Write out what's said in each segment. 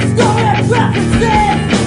Story of Frankenstein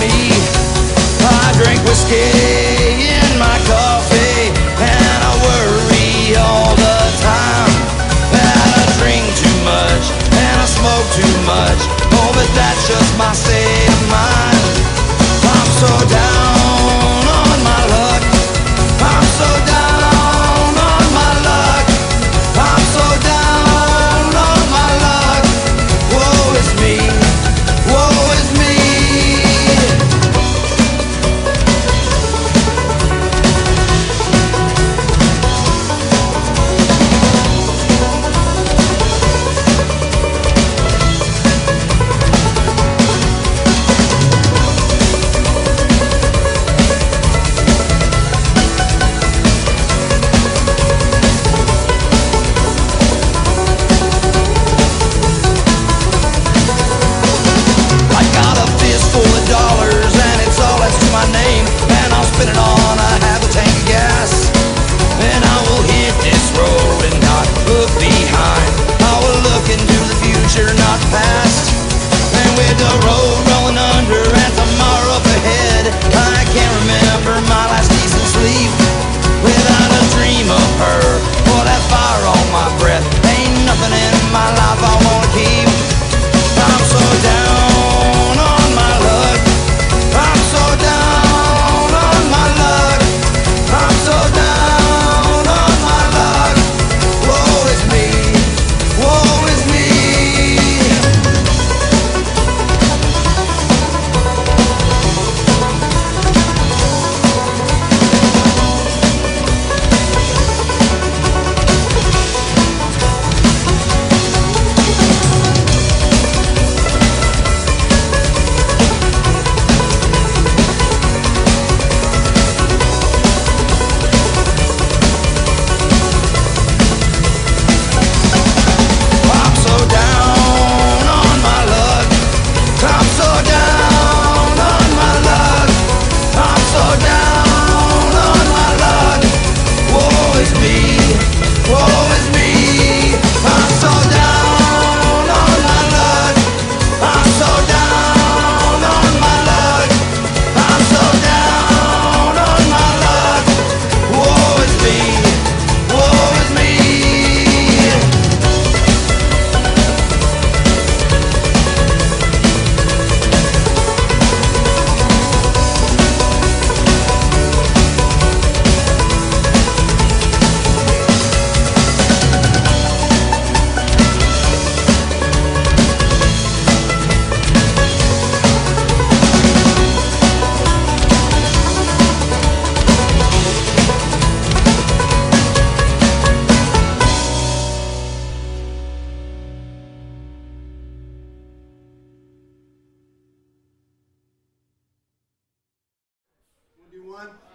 me. I drink whiskey.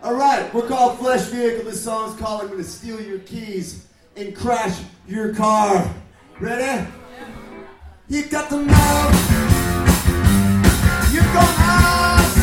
All right, we're called Flesh Vehicle. This song's called I'm Gonna Steal Your Keys and Crash Your Car. Ready? You got the mouth. You're gonna slide.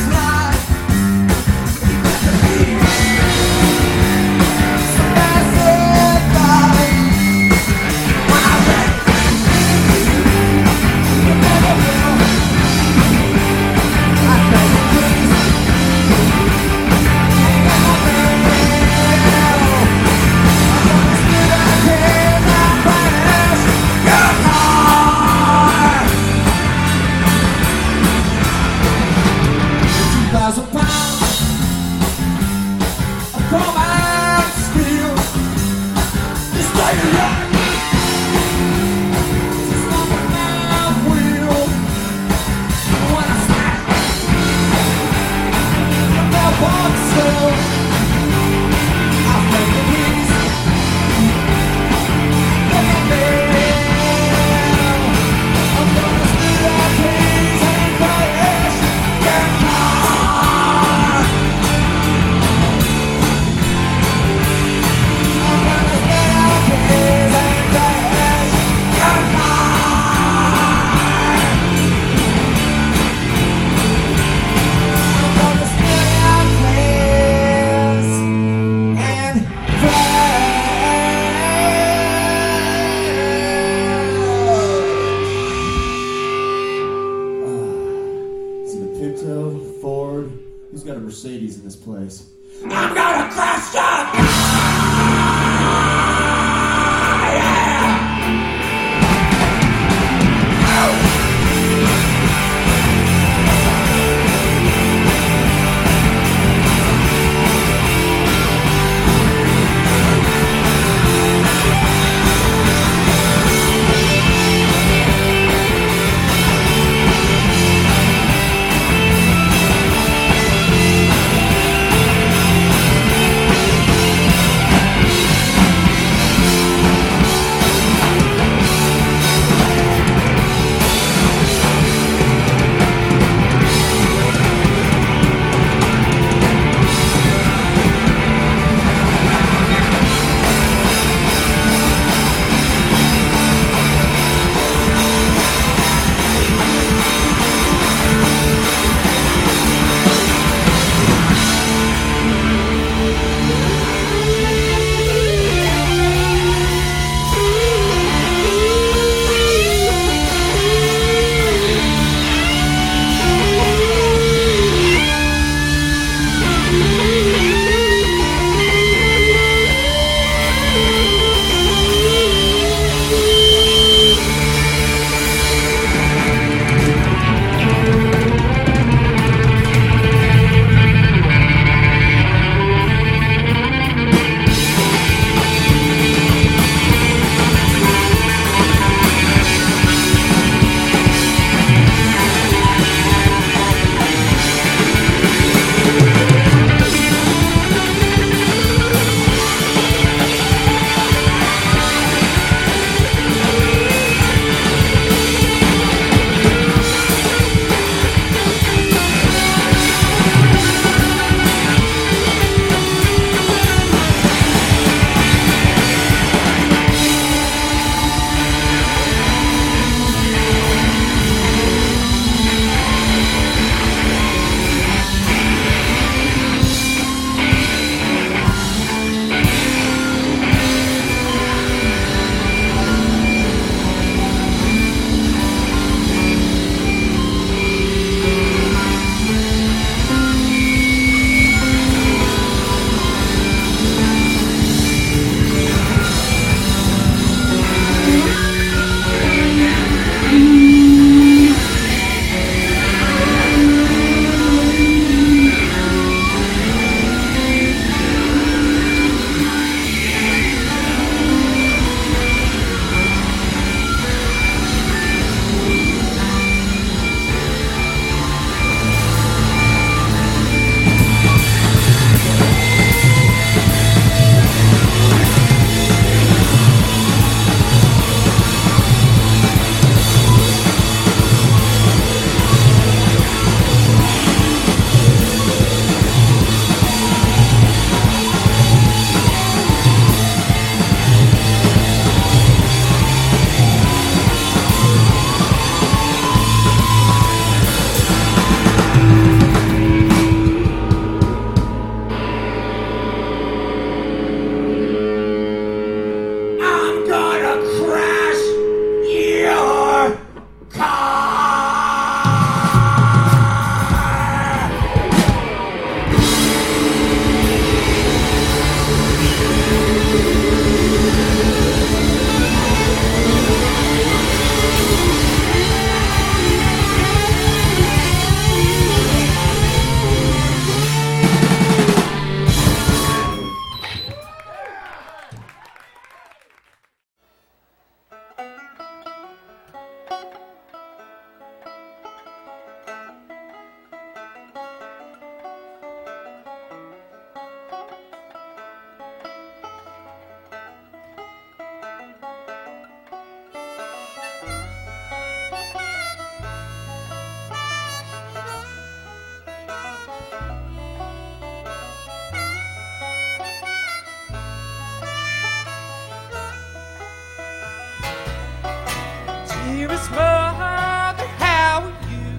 Miss Mother, how are you?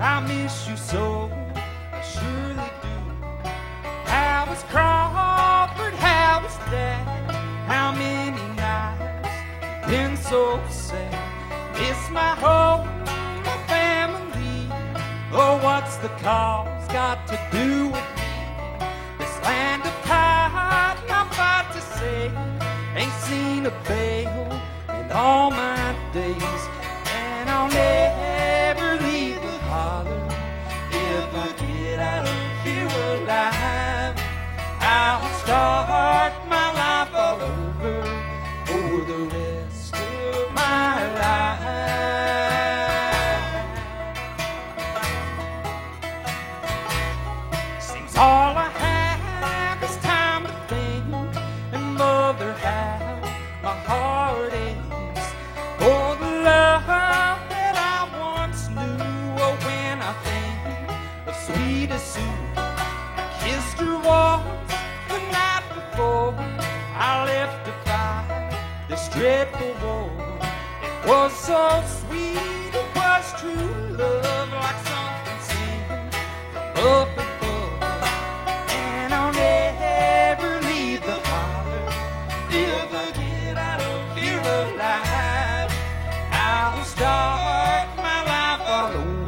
I miss you so, I surely do. How is Crawford? How is Dad? How many nights been so sad? Miss my home, my family. Oh, what's the cause got to do with me? This land of cotton, I'm about to say, ain't seen a bale in all my days.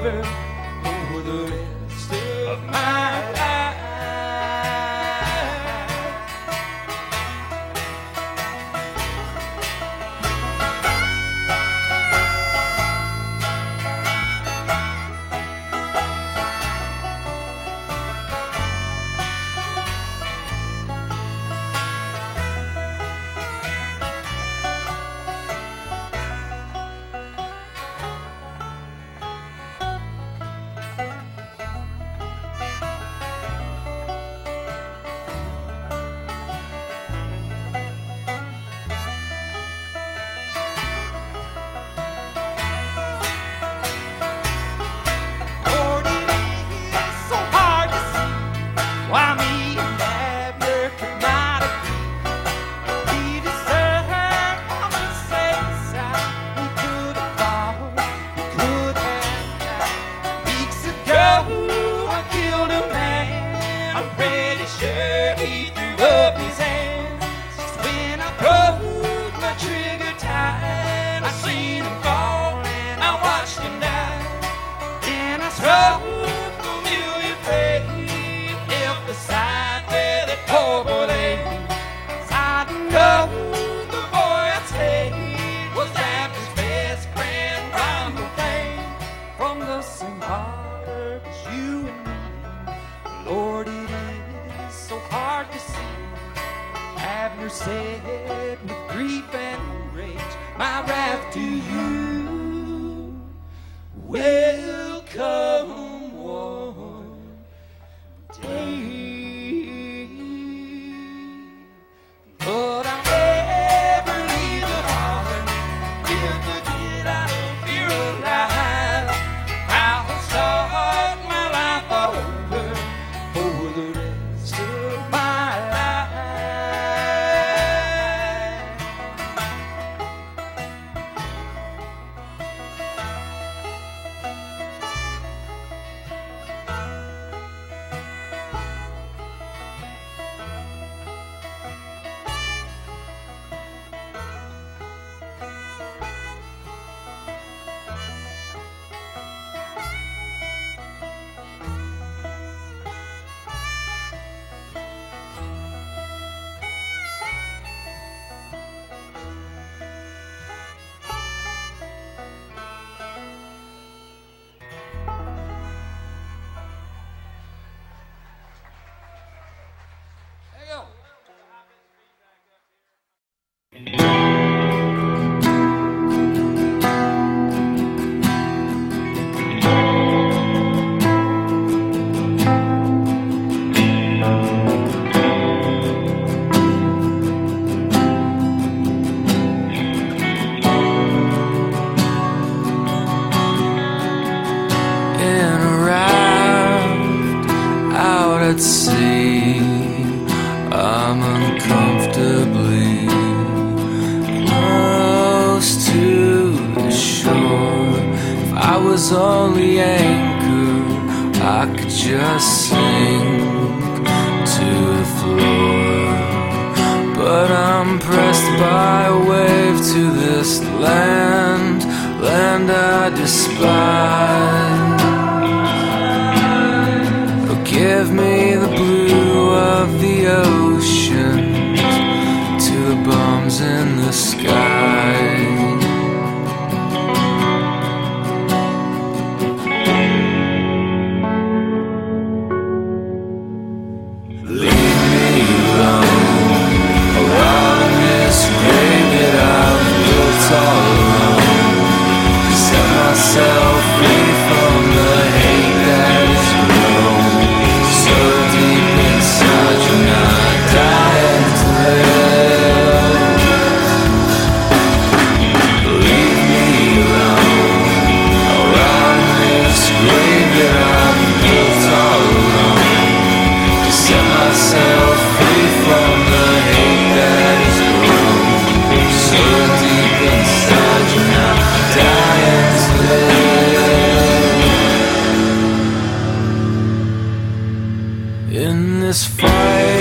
loving over the rest of my Lord, it is so hard to see. Abner said with grief and rage, My wrath to you will come. This fight,